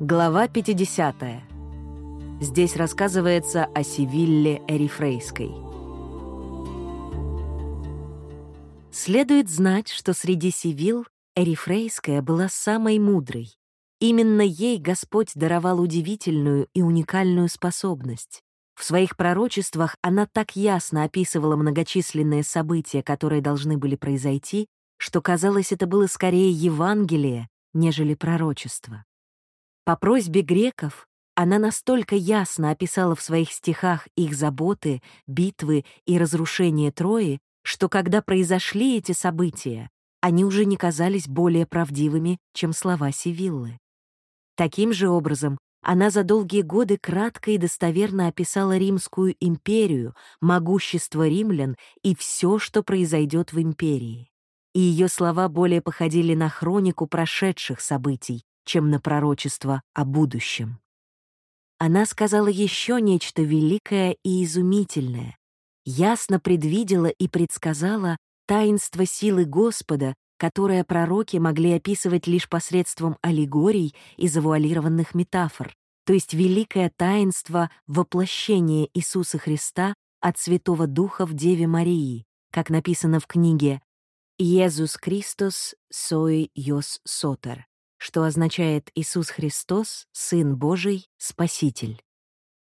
Глава 50. Здесь рассказывается о Сивилле Эрифрейской. Следует знать, что среди Сивил Эрифрейская была самой мудрой. Именно ей Господь даровал удивительную и уникальную способность. В своих пророчествах она так ясно описывала многочисленные события, которые должны были произойти, что казалось, это было скорее Евангелие, нежели пророчество. По просьбе греков она настолько ясно описала в своих стихах их заботы, битвы и разрушение Трои, что когда произошли эти события, они уже не казались более правдивыми, чем слова Сивиллы. Таким же образом, она за долгие годы кратко и достоверно описала Римскую империю, могущество римлян и все, что произойдет в империи. И ее слова более походили на хронику прошедших событий, чем на пророчество о будущем. Она сказала еще нечто великое и изумительное, ясно предвидела и предсказала таинство силы Господа, которое пророки могли описывать лишь посредством аллегорий и завуалированных метафор, то есть великое таинство воплощения Иисуса Христа от Святого Духа в Деве Марии, как написано в книге «Иезус Христос сой йос сотер», что означает «Иисус Христос, Сын Божий, Спаситель».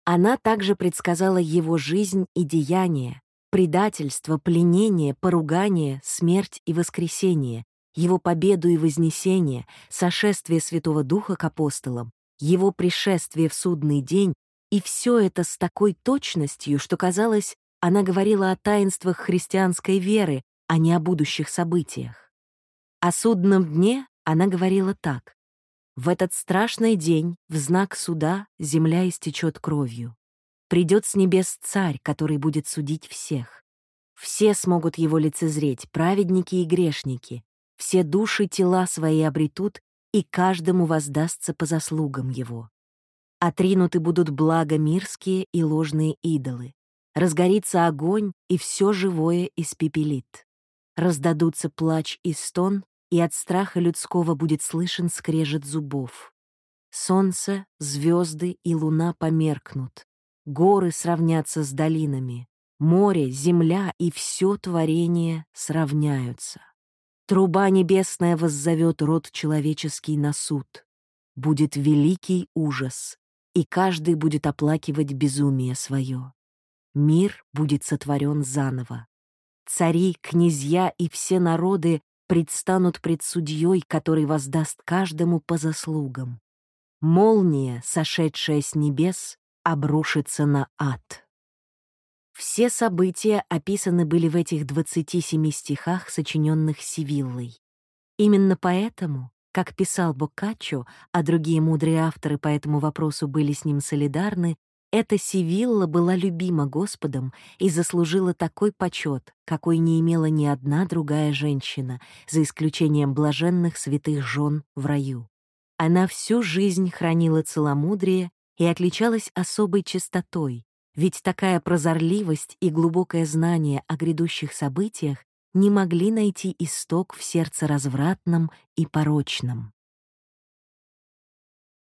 Она также предсказала его жизнь и деяния, предательство, пленение, поругание, смерть и воскресение, его победу и вознесение, сошествие Святого Духа к апостолам, его пришествие в судный день, и все это с такой точностью, что, казалось, она говорила о таинствах христианской веры, а не о будущих событиях. О судном дне она говорила так. «В этот страшный день, в знак суда, земля истечет кровью. Придет с небес царь, который будет судить всех. Все смогут его лицезреть, праведники и грешники. Все души тела свои обретут, и каждому воздастся по заслугам его. Отринуты будут блага мирские и ложные идолы. Разгорится огонь, и все живое испепелит. Раздадутся плач и стон, и от страха людского будет слышен скрежет зубов. Солнце, звезды и луна померкнут, горы сравнятся с долинами, море, земля и все творение сравняются. Труба небесная воззовет род человеческий на суд. Будет великий ужас, и каждый будет оплакивать безумие свое. Мир будет сотворен заново. Цари, князья и все народы предстанут пред судьей, который воздаст каждому по заслугам. Молния, сошедшая с небес, обрушится на ад. Все события описаны были в этих 27 стихах, сочиненных Сивиллой. Именно поэтому, как писал Боккаччо, а другие мудрые авторы по этому вопросу были с ним солидарны, эта Сивилла была любима Господом и заслужила такой почет, какой не имела ни одна другая женщина, за исключением блаженных святых жен в раю. Она всю жизнь хранила целомудрие и отличалась особой чистотой, ведь такая прозорливость и глубокое знание о грядущих событиях не могли найти исток в сердце развратном и порочном.